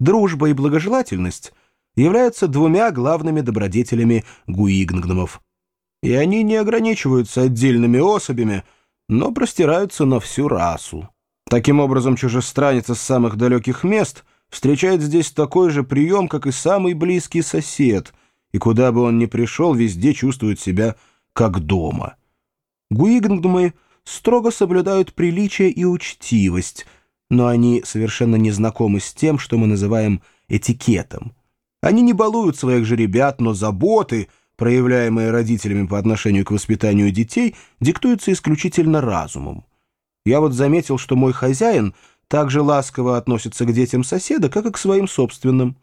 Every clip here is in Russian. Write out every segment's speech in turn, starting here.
Дружба и благожелательность являются двумя главными добродетелями гуигнгномов. И они не ограничиваются отдельными особями, но простираются на всю расу. Таким образом, чужестранец из самых далеких мест встречает здесь такой же прием, как и самый близкий сосед, и куда бы он ни пришел, везде чувствует себя как дома. Гуигнгномы строго соблюдают приличие и учтивость — но они совершенно не знакомы с тем, что мы называем этикетом. Они не балуют своих же ребят, но заботы, проявляемые родителями по отношению к воспитанию детей, диктуются исключительно разумом. Я вот заметил, что мой хозяин так же ласково относится к детям соседа, как и к своим собственным.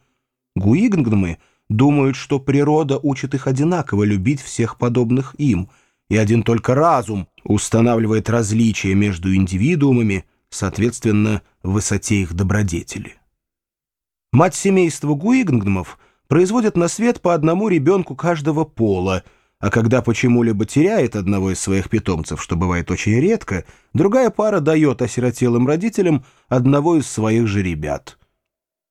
Гуигнгномы думают, что природа учит их одинаково любить всех подобных им, и один только разум устанавливает различия между индивидуумами, соответственно, высоте их добродетели. Мать семейства Гуигнгномов производит на свет по одному ребенку каждого пола, а когда почему-либо теряет одного из своих питомцев, что бывает очень редко, другая пара дает осиротелым родителям одного из своих же ребят.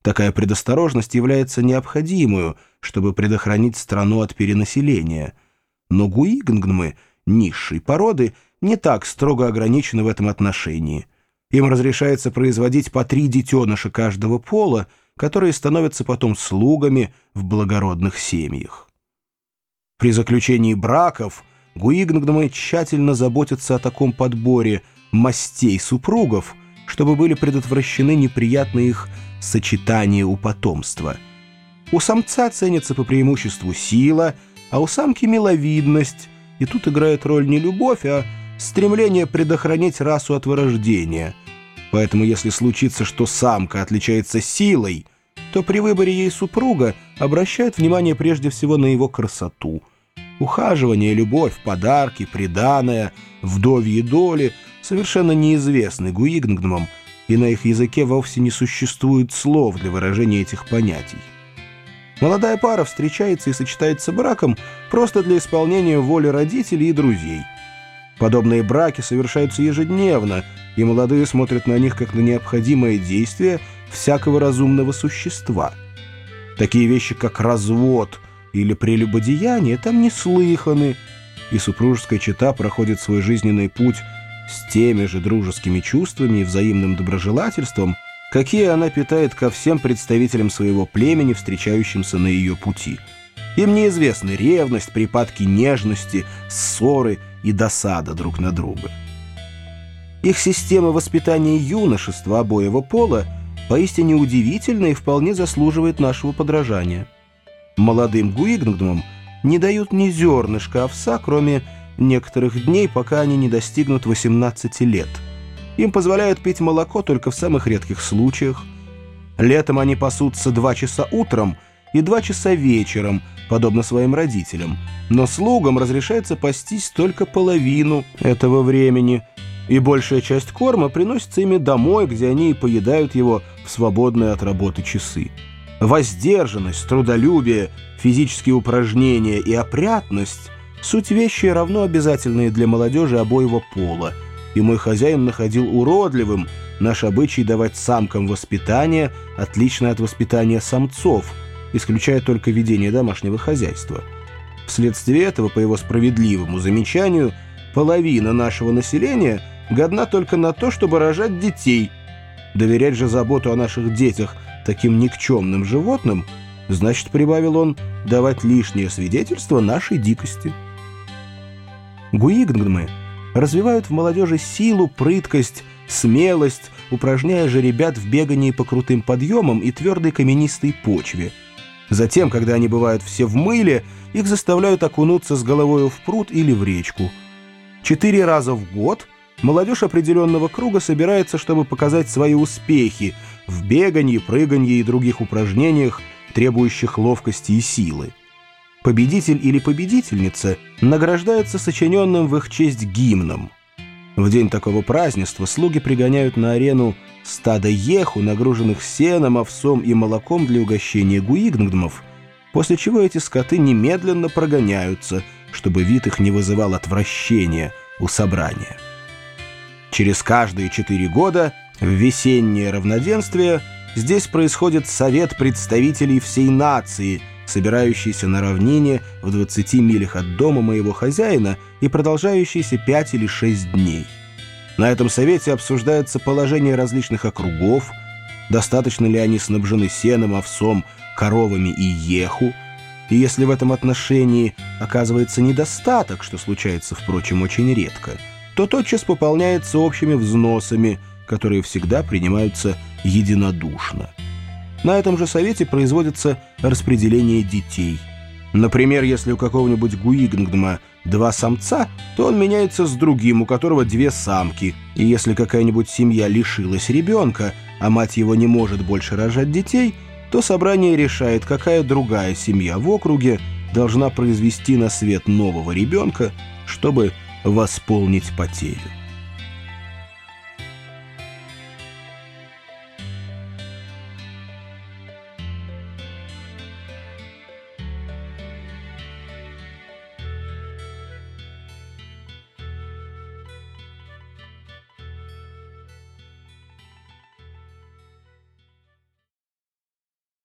Такая предосторожность является необходимую, чтобы предохранить страну от перенаселения. Но гуигнгнмы, низшей породы, не так строго ограничены в этом отношении – им разрешается производить по три детеныша каждого пола, которые становятся потом слугами в благородных семьях. При заключении браков Гуигнгномы тщательно заботятся о таком подборе мастей супругов, чтобы были предотвращены неприятные их сочетания у потомства. У самца ценится по преимуществу сила, а у самки миловидность, и тут играет роль не любовь, а стремление предохранить расу от вырождения – Поэтому если случится, что самка отличается силой, то при выборе ей супруга обращают внимание прежде всего на его красоту. Ухаживание, любовь, подарки, приданое, вдовьи доли совершенно неизвестны гуигнгномам, и на их языке вовсе не существует слов для выражения этих понятий. Молодая пара встречается и сочетается браком просто для исполнения воли родителей и друзей – Подобные браки совершаются ежедневно, и молодые смотрят на них как на необходимое действие всякого разумного существа. Такие вещи, как развод или прелюбодеяние, там не слыханы, и супружеская чета проходит свой жизненный путь с теми же дружескими чувствами и взаимным доброжелательством, какие она питает ко всем представителям своего племени, встречающимся на ее пути. Им неизвестны ревность, припадки нежности, ссоры – и досада друг на друга. Их система воспитания юношества обоего пола поистине удивительна и вполне заслуживает нашего подражания. Молодым гуигнгдумам не дают ни зернышка овса, кроме некоторых дней, пока они не достигнут 18 лет. Им позволяют пить молоко только в самых редких случаях. Летом они пасутся два часа утром и два часа вечером – подобно своим родителям, но слугам разрешается пастись только половину этого времени, и большая часть корма приносится ими домой, где они и поедают его в свободные от работы часы. Воздержанность, трудолюбие, физические упражнения и опрятность – суть вещи равно обязательные для молодежи обоего пола, и мой хозяин находил уродливым наш обычай давать самкам воспитание, отличное от воспитания самцов – исключая только ведение домашнего хозяйства. Вследствие этого, по его справедливому замечанию, половина нашего населения годна только на то, чтобы рожать детей. Доверять же заботу о наших детях таким никчемным животным, значит, прибавил он, давать лишнее свидетельство нашей дикости. Гуигнгмы развивают в молодежи силу, прыткость, смелость, упражняя же ребят в бегании по крутым подъемам и твердой каменистой почве – Затем, когда они бывают все в мыле, их заставляют окунуться с головой в пруд или в речку. Четыре раза в год молодежь определенного круга собирается, чтобы показать свои успехи в бегании, прыганье и других упражнениях, требующих ловкости и силы. Победитель или победительница награждаются сочиненным в их честь гимном. В день такого празднества слуги пригоняют на арену стадо еху, нагруженных сеном, овсом и молоком для угощения гуигнгдмов, после чего эти скоты немедленно прогоняются, чтобы вид их не вызывал отвращения у собрания. Через каждые четыре года в весеннее равноденствие здесь происходит совет представителей всей нации, собирающийся на равнине в 20 милях от дома моего хозяина и продолжающийся 5 или 6 дней. На этом совете обсуждается положение различных округов, достаточно ли они снабжены сеном, овсом, коровами и еху, и если в этом отношении оказывается недостаток, что случается, впрочем, очень редко, то тотчас пополняется общими взносами, которые всегда принимаются единодушно. На этом же совете производится распределение детей. Например, если у какого-нибудь Гуигнгдма два самца, то он меняется с другим, у которого две самки, и если какая-нибудь семья лишилась ребенка, а мать его не может больше рожать детей – то собрание решает, какая другая семья в округе должна произвести на свет нового ребенка, чтобы восполнить потерю.